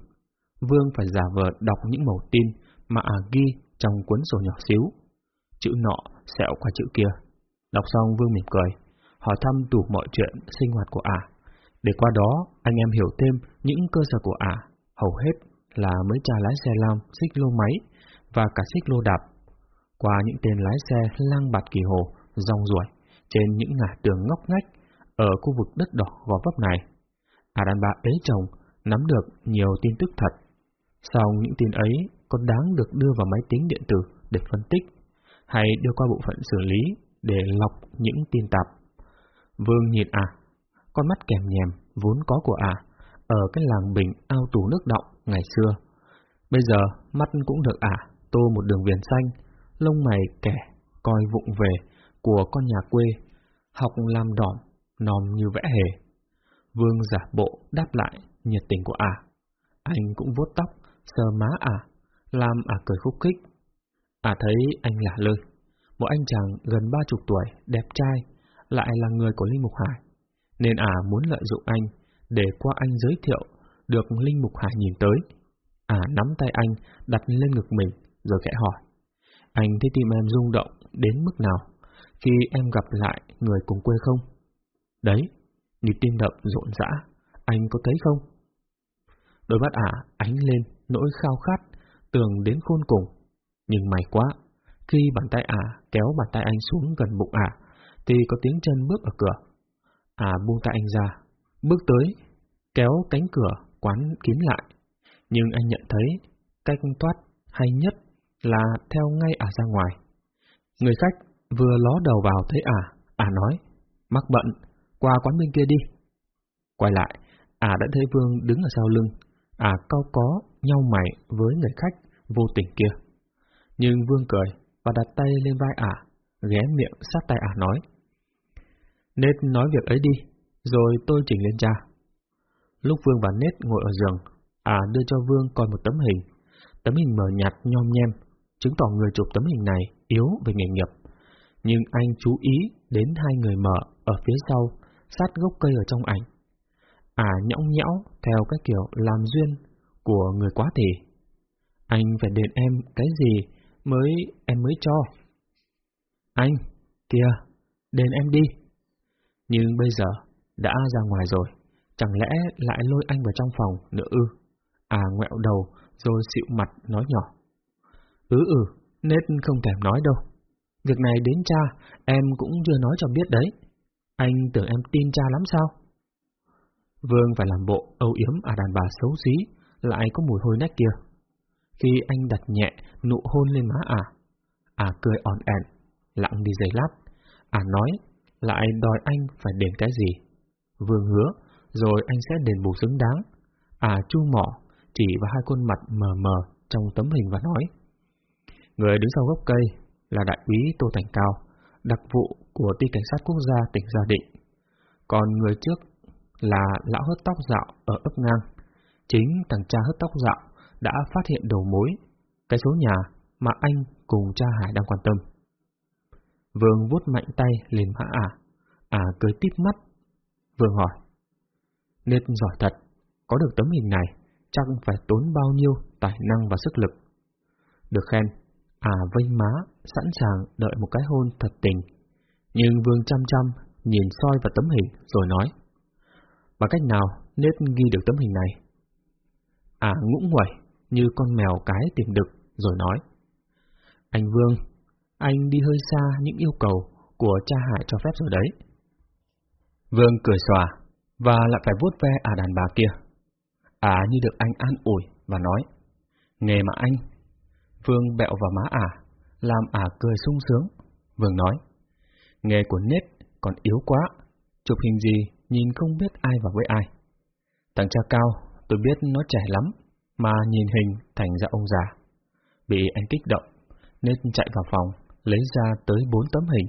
Vương phải giả vờ đọc những mẩu tin mà à ghi trong cuốn sổ nhỏ xíu. Chữ nọ xẹo qua chữ kia. Đọc xong Vương mỉm cười, hỏi thăm đủ mọi chuyện sinh hoạt của ả. Để qua đó, anh em hiểu thêm những cơ sở của ả, hầu hết là mấy cha lái xe lam, xích lô máy và cả xích lô đạp. Qua những tên lái xe lang bạt kỳ hồ, rong ruổi, trên những ngã tường ngóc ngách ở khu vực đất đỏ gò vấp này. Ả đàn bà ế chồng nắm được nhiều tin tức thật. Sau những tin ấy có đáng được đưa vào máy tính điện tử để phân tích, hay đưa qua bộ phận xử lý để lọc những tin tạp. Vương nhìn à, con mắt kèm nhèm vốn có của à, ở cái làng bình ao tù nước động ngày xưa. Bây giờ mắt cũng được ả à, tô một đường viền xanh, lông mày kẻ, coi vụng về của con nhà quê, học làm đỏm, nòm như vẽ hề. Vương giả bộ đáp lại nhiệt tình của ả. Anh cũng vuốt tóc, sờ má à, ả, làm ả à cười khúc khích. Ả thấy anh lạ lơi, một anh chàng gần ba chục tuổi, đẹp trai, lại là người của Linh Mục Hải, nên ả muốn lợi dụng anh để qua anh giới thiệu được Linh Mục Hải nhìn tới. Ả nắm tay anh, đặt lên ngực mình, rồi khẽ hỏi. Anh thấy tim em rung động đến mức nào khi em gặp lại người cùng quê không? Đấy, nhịp tim đậm rộn rã, anh có thấy không? Đôi mắt ả ánh lên nỗi khao khát, tưởng đến khôn cùng. Nhưng may quá, khi bàn tay ả kéo bàn tay anh xuống gần bụng ả, thì có tiếng chân bước ở cửa. Ả buông tay anh ra, bước tới, kéo cánh cửa quán kín lại. Nhưng anh nhận thấy cách thoát hay nhất là theo ngay ả ra ngoài. Người khách vừa ló đầu vào thấy ả, ả nói, mắc bận, qua quán bên kia đi. Quay lại, ả đã thấy Vương đứng ở sau lưng, à cao có, nhau mày với người khách vô tình kia. Nhưng Vương cười và đặt tay lên vai ả, ghé miệng sát tay ả nói. nết nói việc ấy đi, rồi tôi chỉnh lên cha. Lúc Vương và Nết ngồi ở giường, ả đưa cho Vương coi một tấm hình. Tấm hình mờ nhạt nhom nhem, chứng tỏ người chụp tấm hình này yếu về nghề nghiệp. Nhưng anh chú ý đến hai người mở ở phía sau, sát gốc cây ở trong ảnh. À nhõng nhẽo theo cái kiểu làm duyên của người quá thể. Anh phải đền em cái gì mới em mới cho. Anh, kìa, đền em đi. Nhưng bây giờ, đã ra ngoài rồi, chẳng lẽ lại lôi anh vào trong phòng nữa ư? À ngẹo đầu, rồi xịu mặt nói nhỏ. Ừ ừ, nết không thèm nói đâu. Việc này đến cha, em cũng chưa nói cho biết đấy. Anh tưởng em tin cha lắm sao? Vương phải làm bộ âu yếm à đàn bà xấu xí, lại có mùi hôi nách kia. Khi anh đặt nhẹ nụ hôn lên má à, à cười on ẹn, lặng đi giày lát. À nói, lại đòi anh phải đền cái gì. Vương hứa, rồi anh sẽ đền bù xứng đáng. À chu mỏ, chỉ vào hai khuôn mặt mờ mờ trong tấm hình và nói. Người đứng sau gốc cây là đại úy Tô Thành Cao, đặc vụ của ty cảnh sát quốc gia tỉnh Gia Định. Còn người trước là lão hớt tóc dạo ở ấp ngang. Chính thằng cha hớt tóc dạo đã phát hiện đầu mối, cái số nhà mà anh cùng cha Hải đang quan tâm. Vương vuốt mạnh tay lên má ả, ả cười tít mắt. Vương hỏi, Nết giỏi thật, có được tấm hình này, chắc phải tốn bao nhiêu tài năng và sức lực. Được khen, ả vây má, sẵn sàng đợi một cái hôn thật tình. Nhưng Vương chăm chăm nhìn soi vào tấm hình rồi nói, Bằng cách nào Nết ghi được tấm hình này? à ngũng nguẩy, như con mèo cái tìm đực, rồi nói. Anh Vương, anh đi hơi xa những yêu cầu của cha Hải cho phép rồi đấy. Vương cười xòa, và lại phải vuốt ve à đàn bà kia. À như được anh an ủi và nói, nghề mà anh. Vương bẹo vào má à, làm à cười sung sướng. Vương nói, nghề của nết còn yếu quá, chụp hình gì nhìn không biết ai vào với ai. Thằng cha cao, tôi biết nó trẻ lắm, mà nhìn hình thành ra ông già. Bị anh kích động, nên chạy vào phòng, lấy ra tới bốn tấm hình.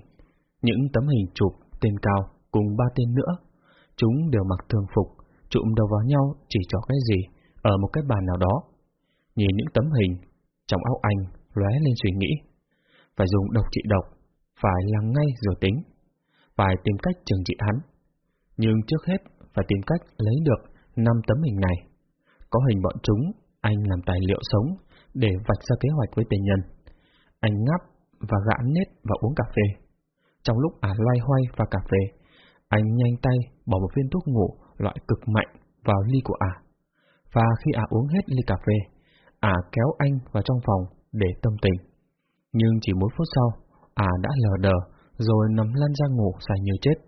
Những tấm hình chụp tên cao cùng ba tên nữa. Chúng đều mặc thường phục, trụm đầu vào nhau chỉ cho cái gì ở một cái bàn nào đó. Nhìn những tấm hình, trong óc anh lóe lên suy nghĩ. Phải dùng độc trị độc, phải làm ngay rồi tính. Phải tìm cách trừng trị hắn. Nhưng trước hết phải tìm cách lấy được năm tấm hình này có hình bọn chúng, anh làm tài liệu sống để vạch ra kế hoạch với tình nhân. Anh ngáp và gã nết và uống cà phê. Trong lúc ả loay hoay và cà phê, anh nhanh tay bỏ một viên thuốc ngủ loại cực mạnh vào ly của ả. Và khi ả uống hết ly cà phê, ả kéo anh vào trong phòng để tâm tình. Nhưng chỉ một phút sau, ả đã lờ đờ rồi nằm lăn ra ngủ dài như chết.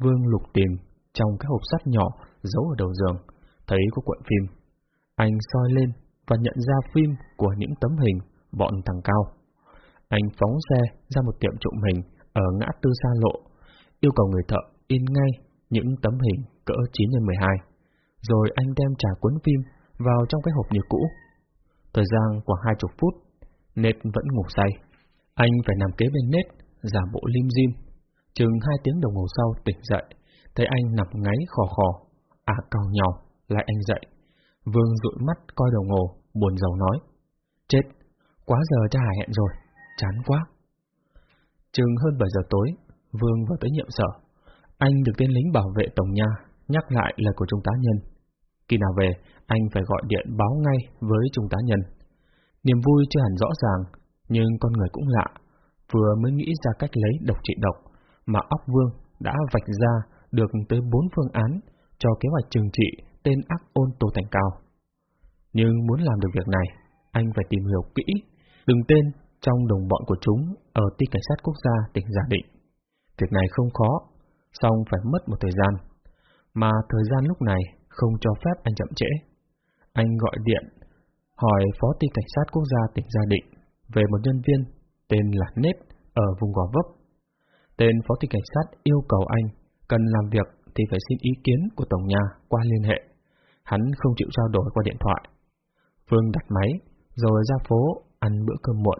Vương lục tìm trong cái hộp sắt nhỏ giấu ở đầu giường, thấy có cuộn phim anh soi lên và nhận ra phim của những tấm hình bọn thằng Cao. Anh phóng xe ra một tiệm trộm hình ở ngã tư xa lộ, yêu cầu người thợ in ngay những tấm hình cỡ 9 x 12, rồi anh đem trả cuốn phim vào trong cái hộp như cũ. Thời gian khoảng hai chục phút, Nết vẫn ngủ say. Anh phải nằm kế bên Nết, giả bộ lim dim. Chừng hai tiếng đồng hồ sau tỉnh dậy, thấy anh nằm ngáy khò khò, à cao nhau, lại anh dậy, Vương dụi mắt coi đồng hồ, buồn rầu nói. Chết, quá giờ cha Hải hẹn rồi, chán quá. Chừng hơn 7 giờ tối, Vương vào tới nhiệm sở. Anh được tên lính bảo vệ tổng nha, nhắc lại lời của trung tá nhân. Khi nào về, anh phải gọi điện báo ngay với trung tá nhân. Niềm vui chưa hẳn rõ ràng, nhưng con người cũng lạ. Vừa mới nghĩ ra cách lấy độc trị độc, mà óc Vương đã vạch ra được tới bốn phương án cho kế hoạch trừng trị tên ác ôn Tô Thành Cao. Nhưng muốn làm được việc này, anh phải tìm hiểu kỹ từng tên trong đồng bọn của chúng ở ti cảnh sát quốc gia tỉnh Gia Định. Việc này không khó, song phải mất một thời gian, mà thời gian lúc này không cho phép anh chậm trễ. Anh gọi điện, hỏi phó ti cảnh sát quốc gia tỉnh Gia Định về một nhân viên tên là Nết ở vùng Gò Vấp. Tên phó tịch cảnh sát yêu cầu anh cần làm việc thì phải xin ý kiến của Tổng nhà qua liên hệ. Hắn không chịu trao đổi qua điện thoại. Phương đặt máy, rồi ra phố ăn bữa cơm muộn.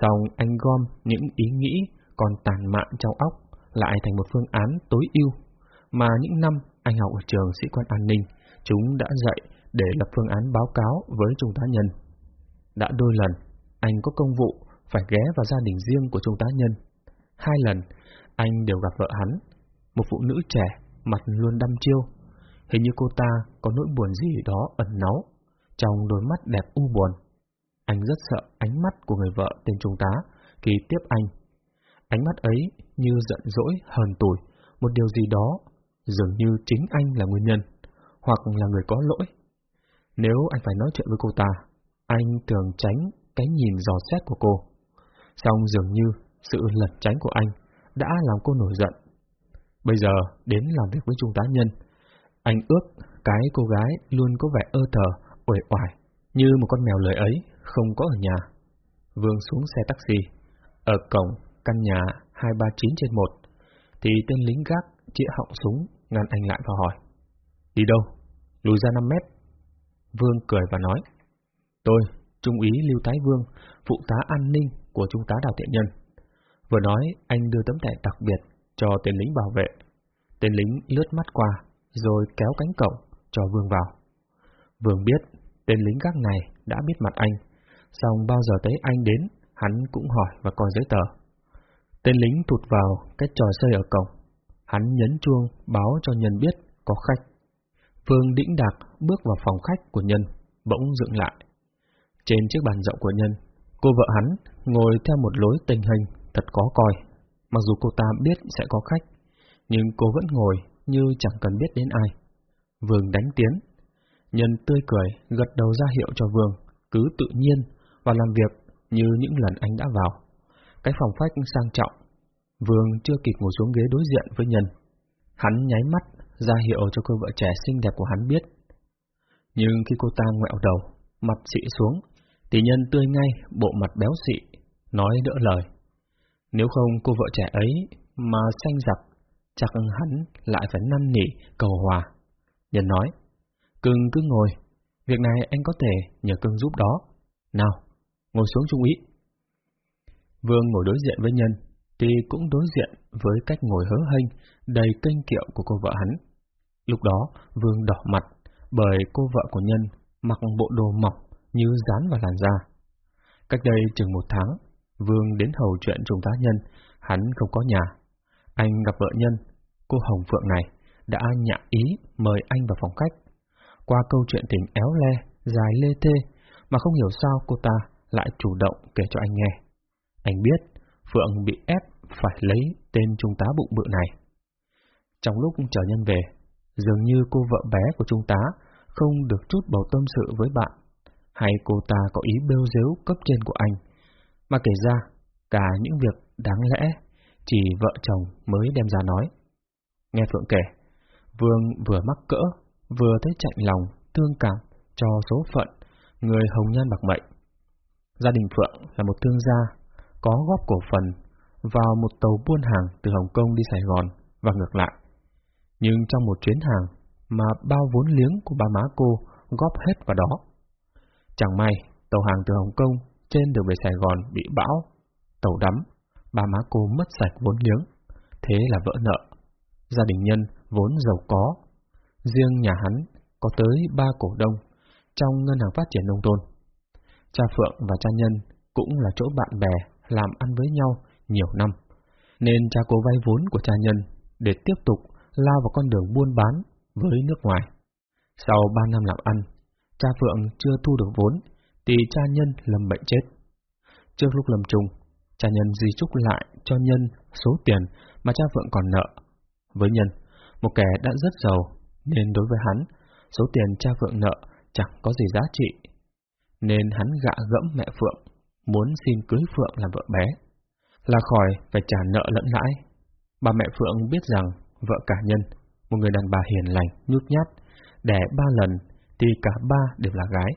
Xong anh gom những ý nghĩ còn tàn mạn trong óc lại thành một phương án tối ưu mà những năm anh học ở trường sĩ quan an ninh, chúng đã dạy để lập phương án báo cáo với Trung tá Nhân. Đã đôi lần, anh có công vụ phải ghé vào gia đình riêng của Trung tá Nhân. Hai lần, anh đều gặp vợ hắn, một phụ nữ trẻ, mặt luôn đăm chiêu. Hình như cô ta có nỗi buồn gì đó ẩn náu, trong đôi mắt đẹp u buồn. Anh rất sợ ánh mắt của người vợ tên Trung tá khi tiếp anh. Ánh mắt ấy như giận dỗi, hờn tủi, một điều gì đó, dường như chính anh là nguyên nhân, hoặc là người có lỗi. Nếu anh phải nói chuyện với cô ta, anh thường tránh cái nhìn dò xét của cô. Xong dường như sự lẩn tránh của anh đã làm cô nổi giận. Bây giờ đến làm việc với Trung tá Nhân, anh ước cái cô gái luôn có vẻ ơ thờ, uể oải, như một con mèo lười ấy, không có ở nhà. Vương xuống xe taxi, ở cổng căn nhà 239 trên 1, thì tên lính gác chĩa họng súng ngăn anh lại và hỏi. Đi đâu? Lùi ra 5 mét. Vương cười và nói. Tôi, Trung úy Lưu Thái Vương, phụ tá an ninh của Trung tá Đào Thiện Nhân. Vừa nói, anh đưa tấm thẻ đặc biệt cho tên lính bảo vệ. Tên lính lướt mắt qua, rồi kéo cánh cổng cho Vương vào. Vương biết tên lính gác này đã biết mặt anh, xong bao giờ thấy anh đến, hắn cũng hỏi và coi giấy tờ. Tên lính thụt vào cái trò xây ở cổng. Hắn nhấn chuông báo cho nhân biết có khách. Vương đĩnh đạc bước vào phòng khách của nhân, bỗng dựng lại. Trên chiếc bàn rộng của nhân, cô vợ hắn ngồi theo một lối tình hình thật có coi. Mặc dù cô ta biết sẽ có khách, nhưng cô vẫn ngồi như chẳng cần biết đến ai. Vương đánh tiến. Nhân tươi cười, gật đầu ra hiệu cho Vương, cứ tự nhiên và làm việc như những lần anh đã vào. Cái phòng khách sang trọng, Vương chưa kịp ngồi xuống ghế đối diện với Nhân. Hắn nháy mắt, ra hiệu cho cô vợ trẻ xinh đẹp của hắn biết. Nhưng khi cô ta ngẹo đầu, mặt xị xuống, thì Nhân tươi ngay, bộ mặt béo xị, nói đỡ lời. Nếu không cô vợ trẻ ấy mà xanh giặc, chắc hắn lại phải năn nỉ cầu hòa. Nhân nói, cưng cứ ngồi, việc này anh có thể nhờ cưng giúp đó. Nào, ngồi xuống trung ý. Vương ngồi đối diện với Nhân, thì cũng đối diện với cách ngồi hớ hênh, đầy kênh kiệu của cô vợ hắn. Lúc đó, Vương đỏ mặt, bởi cô vợ của Nhân mặc bộ đồ mỏng như dán vào làn da. Cách đây chừng một tháng, Vương đến hầu chuyện trùng tá Nhân, hắn không có nhà. Anh gặp vợ Nhân, cô Hồng Phượng này, đã nhạ ý mời anh vào phòng khách. Qua câu chuyện tình éo le, dài lê thê, mà không hiểu sao cô ta lại chủ động kể cho anh nghe. Anh biết Phượng bị ép phải lấy tên trung tá bụng bự này. Trong lúc chờ nhân về, dường như cô vợ bé của trung tá không được chút bầu tâm sự với bạn, hay cô ta có ý bêu dếu cấp trên của anh, mà kể ra cả những việc đáng lẽ chỉ vợ chồng mới đem ra nói. Nghe Phượng kể, Vương vừa mắc cỡ, vừa thấy chạnh lòng, thương cảm cho số phận người hồng nhan bạc mệnh. Gia đình Phượng là một thương gia có góp cổ phần vào một tàu buôn hàng từ Hồng Kông đi Sài Gòn và ngược lại. Nhưng trong một chuyến hàng mà bao vốn liếng của ba má cô góp hết vào đó. Chẳng may, tàu hàng từ Hồng Kông trên đường về Sài Gòn bị bão, tàu đắm, ba má cô mất sạch vốn liếng, thế là vỡ nợ. Gia đình nhân vốn giàu có, riêng nhà hắn có tới ba cổ đông trong Ngân hàng Phát triển Nông thôn. Cha Phượng và cha Nhân cũng là chỗ bạn bè làm ăn với nhau nhiều năm, nên cha cố vay vốn của cha nhân để tiếp tục lao vào con đường buôn bán với nước ngoài. Sau ba năm làm ăn, cha Phượng chưa thu được vốn, thì cha nhân lâm bệnh chết. Trước lúc lâm chung, cha nhân di chúc lại cho nhân số tiền mà cha Phượng còn nợ. Với nhân, một kẻ đã rất giàu, nên đối với hắn, số tiền cha Phượng nợ chẳng có gì giá trị. Nên hắn gạ gẫm mẹ Phượng muốn xin cưới Phượng làm vợ bé, là khỏi phải trả nợ lẫn lãi. Bà mẹ Phượng biết rằng vợ cả nhân, một người đàn bà hiền lành, nhút nhát, đẻ ba lần thì cả ba đều là gái,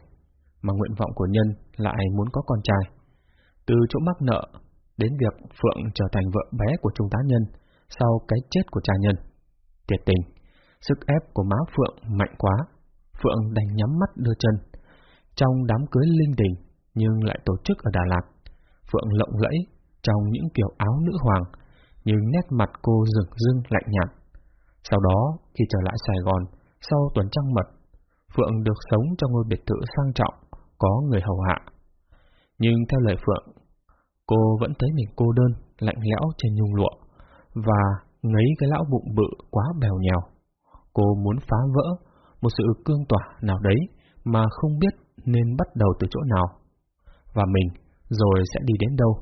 mà nguyện vọng của nhân lại muốn có con trai. Từ chỗ mắc nợ đến việc Phượng trở thành vợ bé của trung tá nhân sau cái chết của cha nhân. Tiệt tình, sức ép của má Phượng mạnh quá, Phượng đành nhắm mắt đưa chân. Trong đám cưới linh đình, nhưng lại tổ chức ở Đà Lạt. Phượng lộng lẫy trong những kiểu áo nữ hoàng, nhưng nét mặt cô rừng rưng lạnh nhạt. Sau đó, khi trở lại Sài Gòn, sau tuần trăng mật, Phượng được sống trong ngôi biệt thự sang trọng, có người hầu hạ. Nhưng theo lời Phượng, cô vẫn thấy mình cô đơn, lạnh lẽo trên nhung lụa, và ngấy cái lão bụng bự quá bèo nhèo. Cô muốn phá vỡ một sự cương tỏa nào đấy mà không biết nên bắt đầu từ chỗ nào. Và mình rồi sẽ đi đến đâu?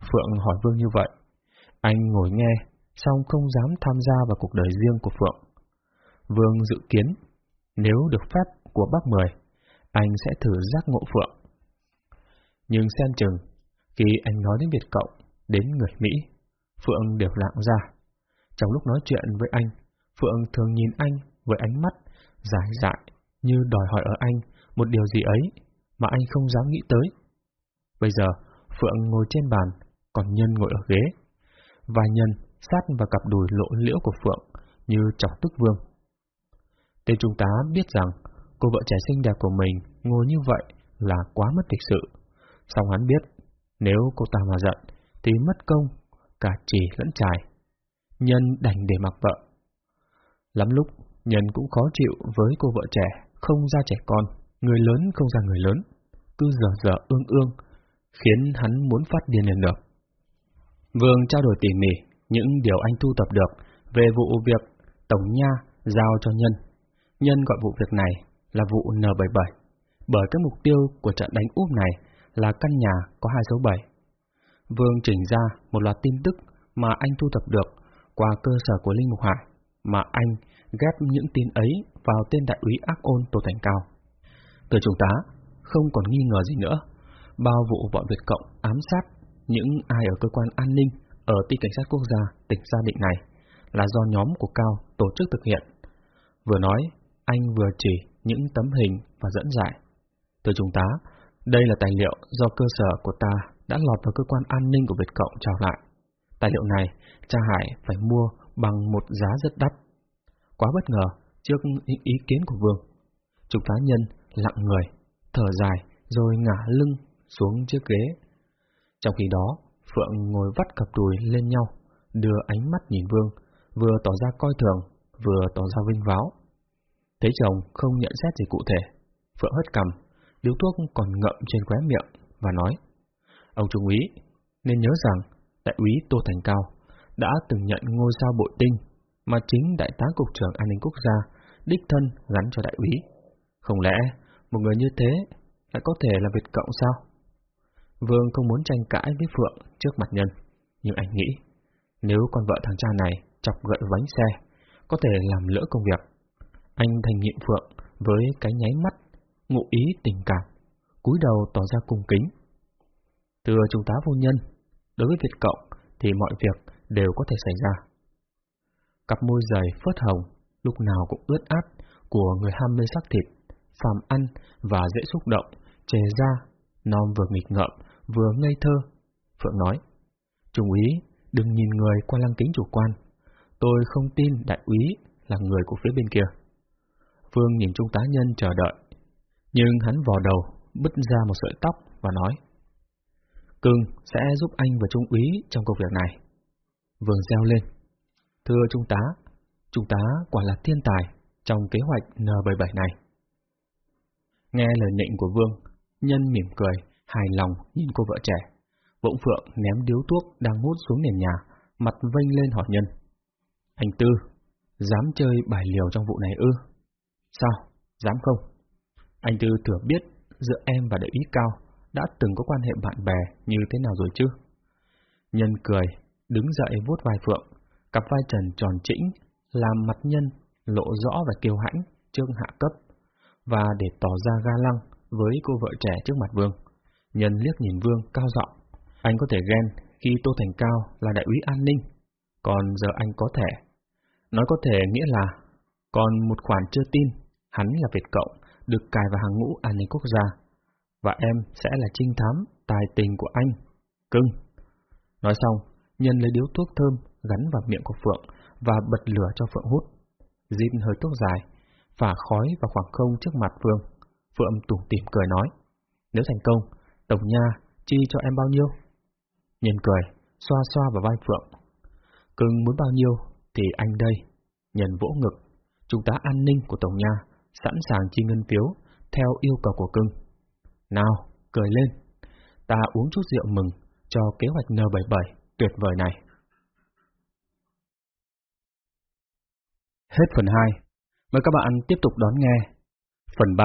Phượng hỏi Vương như vậy. Anh ngồi nghe, xong không dám tham gia vào cuộc đời riêng của Phượng. Vương dự kiến, nếu được phép của bác Mười, anh sẽ thử giác ngộ Phượng. Nhưng xem chừng, khi anh nói đến Việt Cộng, đến người Mỹ, Phượng đều lặng ra. Trong lúc nói chuyện với anh, Phượng thường nhìn anh với ánh mắt dài dại như đòi hỏi ở anh một điều gì ấy mà anh không dám nghĩ tới. Bây giờ, Phượng ngồi trên bàn, còn Nhân ngồi ở ghế. Và Nhân sát vào cặp đùi lộ liễu của Phượng như chọc tức vương. Tên trung tá biết rằng cô vợ trẻ xinh đẹp của mình ngồi như vậy là quá mất lịch sự. Xong hắn biết, nếu cô ta mà giận, thì mất công, cả chỉ lẫn trải. Nhân đành để mặc vợ. Lắm lúc, Nhân cũng khó chịu với cô vợ trẻ, không ra trẻ con, người lớn không ra người lớn, cứ giờ giờ ương ương, khiến hắn muốn phát điên lên được. Vương trao đổi tỉ mỉ những điều anh thu tập được về vụ việc Tổng Nha giao cho Nhân. Nhân gọi vụ việc này là vụ N77, bởi các mục tiêu của trận đánh úp này là căn nhà có hai số 7. Vương chỉnh ra một loạt tin tức mà anh thu thập được qua cơ sở của Linh Mục Hải, mà anh ghép những tin ấy vào tên đại úy ác ôn Tô Thành Cao. Từ trung tá, không còn nghi ngờ gì nữa, bao vụ bọn Việt Cộng ám sát những ai ở cơ quan an ninh ở ti cảnh sát quốc gia tỉnh Gia Định này là do nhóm của Cao tổ chức thực hiện. Vừa nói, anh vừa chỉ những tấm hình và dẫn giải. Từ trung tá, đây là tài liệu do cơ sở của ta đã lọt vào cơ quan an ninh của Việt Cộng trao lại. Tài liệu này, cha Hải phải mua bằng một giá rất đắt. Quá bất ngờ trước những ý kiến của Vương. Trung tá nhân lặng người, thở dài, rồi ngả lưng xuống chiếc ghế. Trong khi đó, Phượng ngồi vắt cặp đùi lên nhau, đưa ánh mắt nhìn Vương, vừa tỏ ra coi thường, vừa tỏ ra vinh váo. Thấy chồng không nhận xét gì cụ thể, Phượng hất cầm, điếu thuốc còn ngậm trên khóe miệng và nói, Ông Trung úy, nên nhớ rằng đại úy Tô Thành Cao đã từng nhận ngôi sao bội tinh mà chính đại tá cục trưởng an ninh quốc gia đích thân gắn cho đại úy. Không lẽ một người như thế lại có thể là Việt Cộng sao? Vương không muốn tranh cãi với Phượng trước mặt nhân, nhưng anh nghĩ nếu con vợ thằng cha này chọc gậy vánh xe, có thể làm lỡ công việc. Anh thành nhiệm Phượng với cái nháy mắt, ngụ ý tình cảm, cúi đầu tỏ ra cung kính. Thưa trung tá vô nhân, đối với Việt Cộng thì mọi việc đều có thể xảy ra. Cặp môi dày phớt hồng, lúc nào cũng ướt át, của người ham mê sắc thịt, phàm ăn và dễ xúc động, chề ra, non vừa nghịch ngợm, vừa ngây thơ. Phượng nói, Trung úy, đừng nhìn người qua lăng kính chủ quan. Tôi không tin đại úy là người của phía bên kia. Vương nhìn Trung tá nhân chờ đợi, nhưng hắn vò đầu, bứt ra một sợi tóc và nói, Cưng sẽ giúp anh và Trung úy trong công việc này. Vương reo lên, Thưa Trung tá, Trung tá quả là thiên tài trong kế hoạch N77 này. Nghe lời nịnh của Vương, Nhân mỉm cười, hài lòng nhìn cô vợ trẻ. Bỗng Phượng ném điếu thuốc đang hút xuống nền nhà, mặt vênh lên hỏi Nhân. Anh Tư, dám chơi bài liều trong vụ này ư? Sao, dám không? Anh Tư thừa biết giữa em và đại úy cao đã từng có quan hệ bạn bè như thế nào rồi chứ? Nhân cười, đứng dậy vuốt vai Phượng, cặp vai trần tròn chỉnh, làm mặt nhân lộ rõ và kiêu hãnh trước hạ cấp, và để tỏ ra ga lăng với cô vợ trẻ trước mặt Vương. Nhân liếc nhìn Vương cao giọng, anh có thể ghen khi Tô Thành Cao là đại úy an ninh, còn giờ anh có thể. Nói có thể nghĩa là, còn một khoản chưa tin, hắn là Việt Cộng, được cài vào hàng ngũ an ninh quốc gia, và em sẽ là trinh thám, tài tình của anh. Cưng. Nói xong, Nhân lấy điếu thuốc thơm gắn vào miệng của Phượng và bật lửa cho Phượng hút. Diên hơi thuốc dài, phả khói vào khoảng không trước mặt Phương. Phượng tủm tỉm cười nói, nếu thành công, Tổng Nha chi cho em bao nhiêu? Nhân cười, xoa xoa vào vai Phượng. Cưng muốn bao nhiêu thì anh đây. Nhân vỗ ngực, chúng ta an ninh của Tổng Nha, sẵn sàng chi ngân phiếu theo yêu cầu của cưng. Nào, cười lên, ta uống chút rượu mừng cho kế hoạch N77 tuyệt vời này. Hết phần 2, mời các bạn tiếp tục đón nghe phần 3